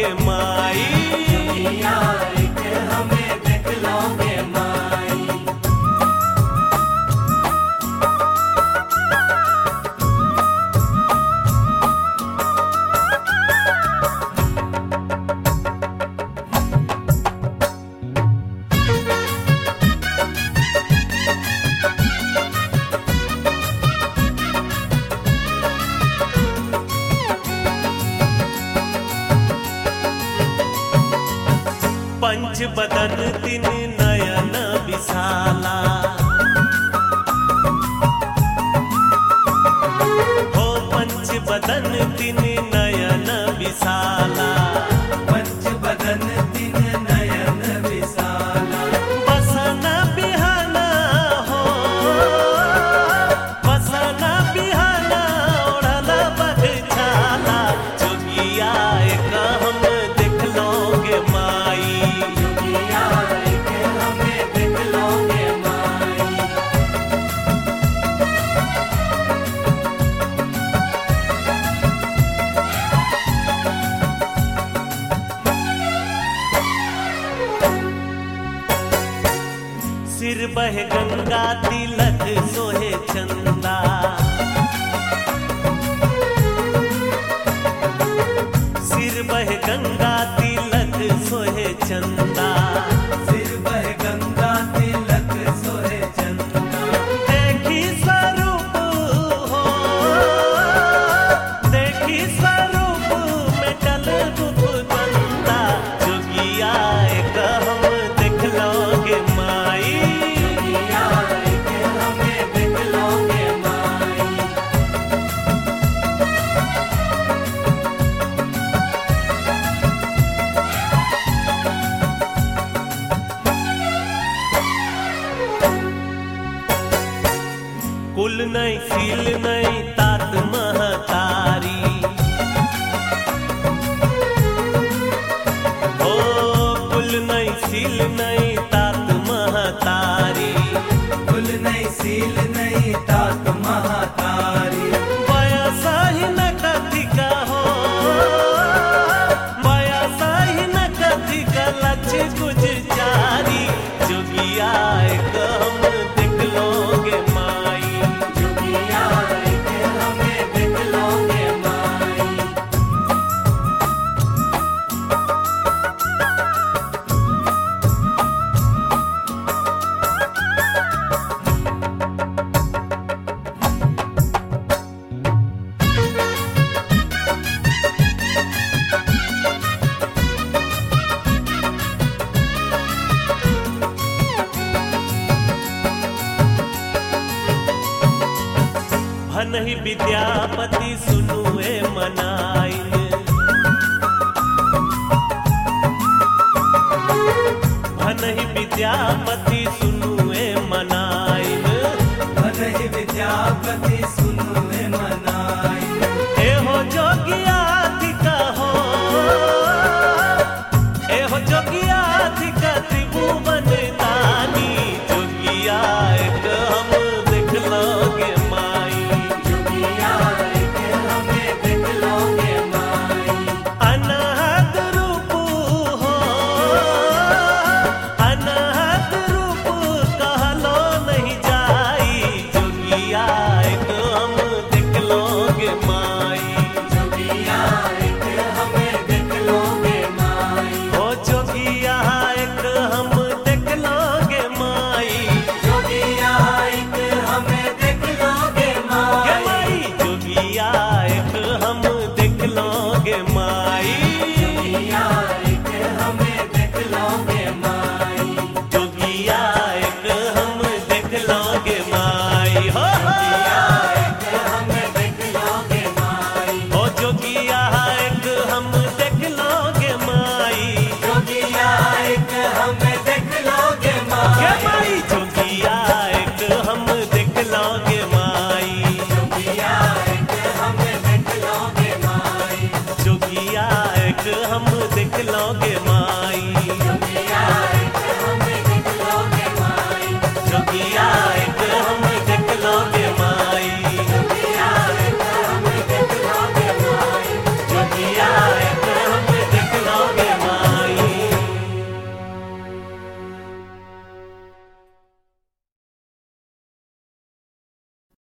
que é बदन तिन बह गंगा तिलक सोहे चंदा। सिर बह गंगा तिलक फूल नहीं खिल नहीं तात महतारी। ओ फूल नहीं नहीं। नहीं विद्यापति सुनुए मनाई। भनहि विद्यापति লাগে